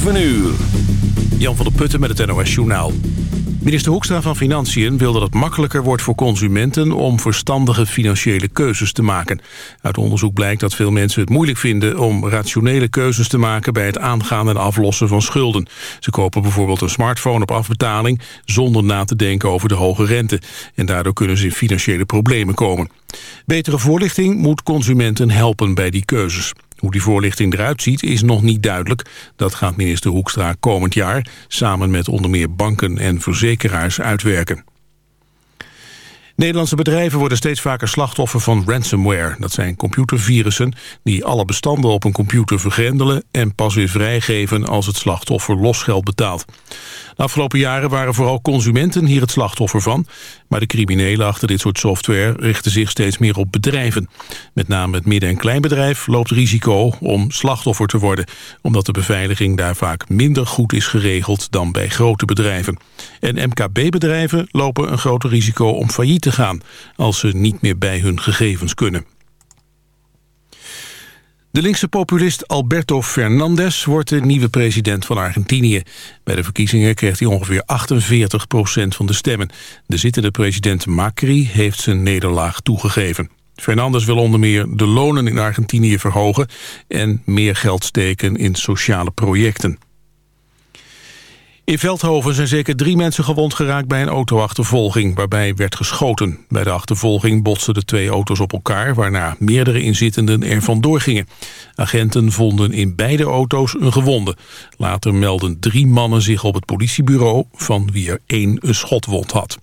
7 uur. Jan van der Putten met het NOS Journaal. Minister Hoekstra van Financiën wil dat het makkelijker wordt voor consumenten... om verstandige financiële keuzes te maken. Uit onderzoek blijkt dat veel mensen het moeilijk vinden... om rationele keuzes te maken bij het aangaan en aflossen van schulden. Ze kopen bijvoorbeeld een smartphone op afbetaling... zonder na te denken over de hoge rente. En daardoor kunnen ze in financiële problemen komen. Betere voorlichting moet consumenten helpen bij die keuzes. Hoe die voorlichting eruit ziet is nog niet duidelijk. Dat gaat minister Hoekstra komend jaar samen met onder meer banken en verzekeraars uitwerken. Nederlandse bedrijven worden steeds vaker slachtoffer van ransomware. Dat zijn computervirussen die alle bestanden op een computer vergrendelen... en pas weer vrijgeven als het slachtoffer losgeld betaalt. De afgelopen jaren waren vooral consumenten hier het slachtoffer van... maar de criminelen achter dit soort software richten zich steeds meer op bedrijven. Met name het midden- en kleinbedrijf loopt risico om slachtoffer te worden... omdat de beveiliging daar vaak minder goed is geregeld dan bij grote bedrijven. En MKB-bedrijven lopen een groter risico om failliet te gaan... als ze niet meer bij hun gegevens kunnen. De linkse populist Alberto Fernandez wordt de nieuwe president van Argentinië. Bij de verkiezingen kreeg hij ongeveer 48 procent van de stemmen. De zittende president Macri heeft zijn nederlaag toegegeven. Fernandez wil onder meer de lonen in Argentinië verhogen... en meer geld steken in sociale projecten. In Veldhoven zijn zeker drie mensen gewond geraakt bij een autoachtervolging waarbij werd geschoten. Bij de achtervolging botsten de twee auto's op elkaar waarna meerdere inzittenden er vandoor gingen. Agenten vonden in beide auto's een gewonde. Later melden drie mannen zich op het politiebureau van wie er één een schotwond had.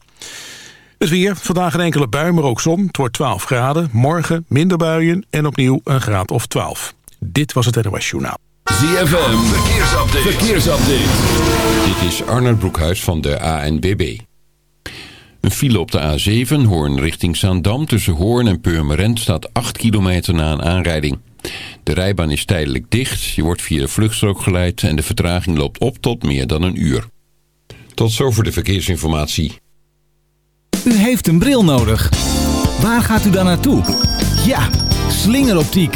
Het weer, vandaag een enkele bui, maar ook zon. Het wordt 12 graden, morgen minder buien en opnieuw een graad of 12. Dit was het NOS Journaal. ZFM, verkeersupdate. verkeersupdate. Dit is Arnold Broekhuis van de ANBB. Een file op de A7, Hoorn richting Zaandam... tussen Hoorn en Purmerend staat 8 kilometer na een aanrijding. De rijbaan is tijdelijk dicht, je wordt via de vluchtstrook geleid... en de vertraging loopt op tot meer dan een uur. Tot zover de verkeersinformatie. U heeft een bril nodig. Waar gaat u dan naartoe? Ja, slingeroptiek.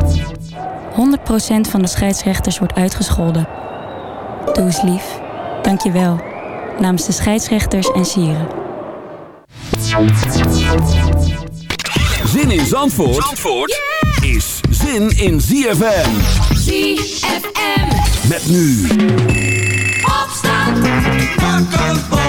100% van de scheidsrechters wordt uitgescholden. Doe eens lief. Dank je wel. Namens de scheidsrechters en sieren. Zin in Zandvoort, Zandvoort is zin in ZFM. ZFM. Met nu. Opstand. Pakken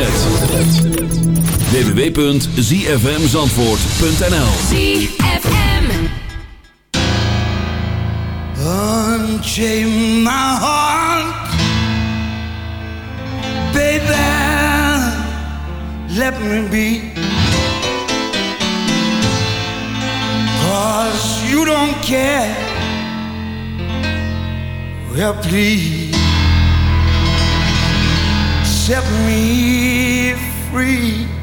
internet. www.zfmzandvoort.nl ZFM heart Baby. Let me be. Cause you don't care. Please. set me free.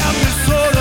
You got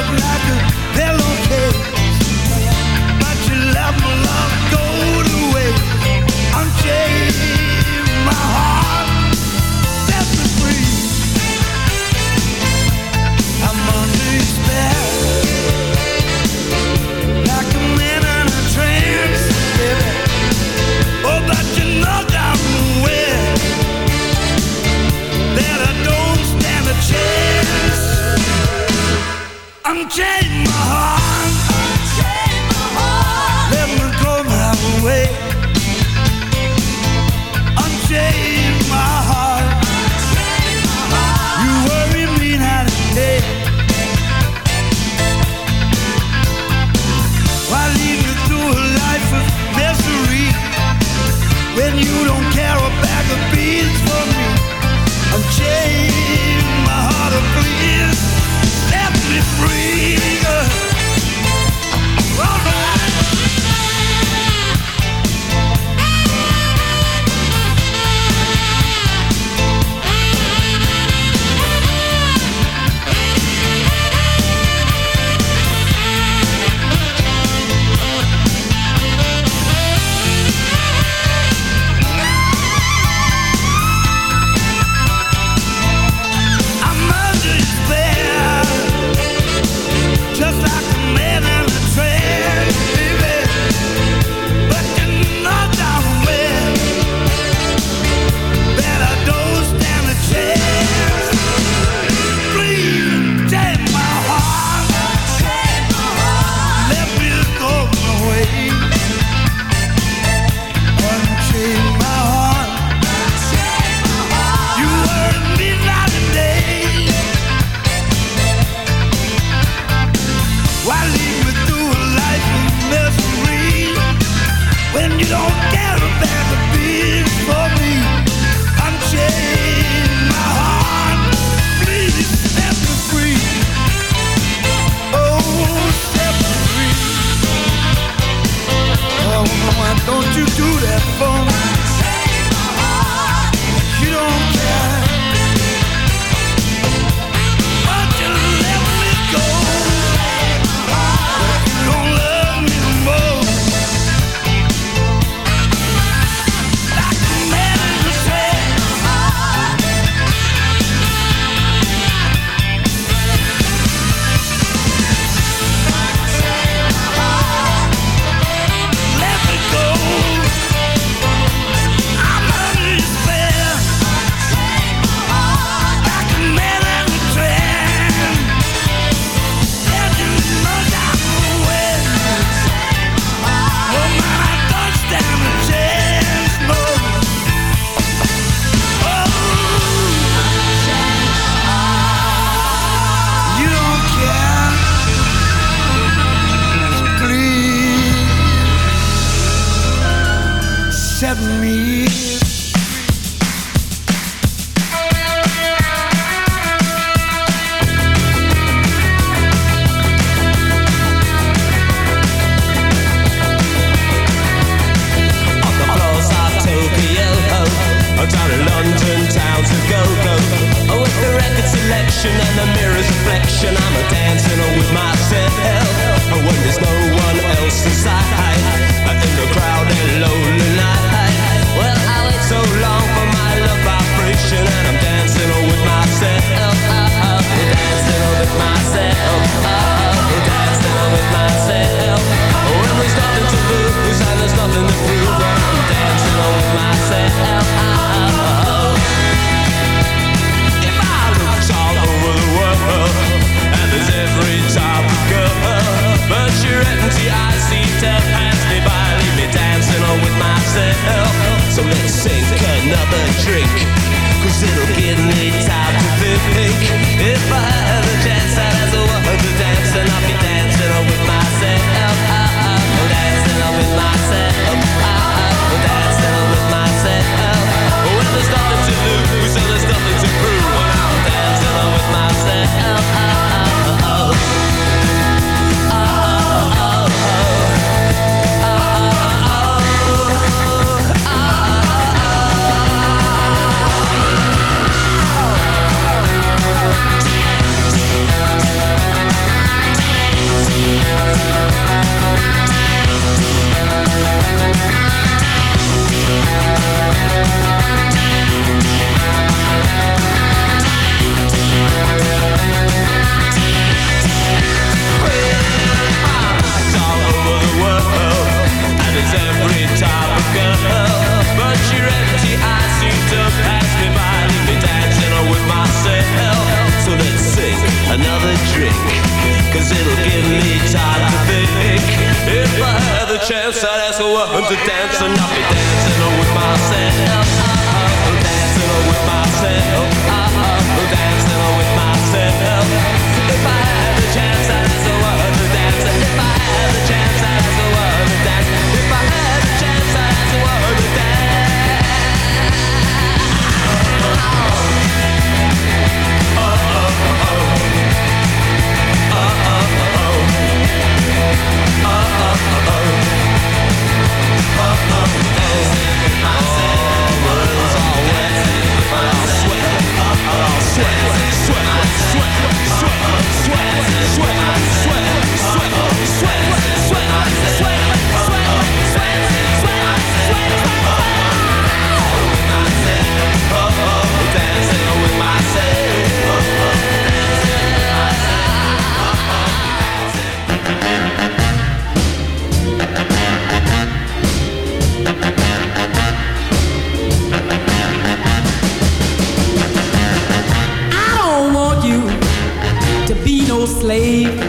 dancing with myself. sweat. slave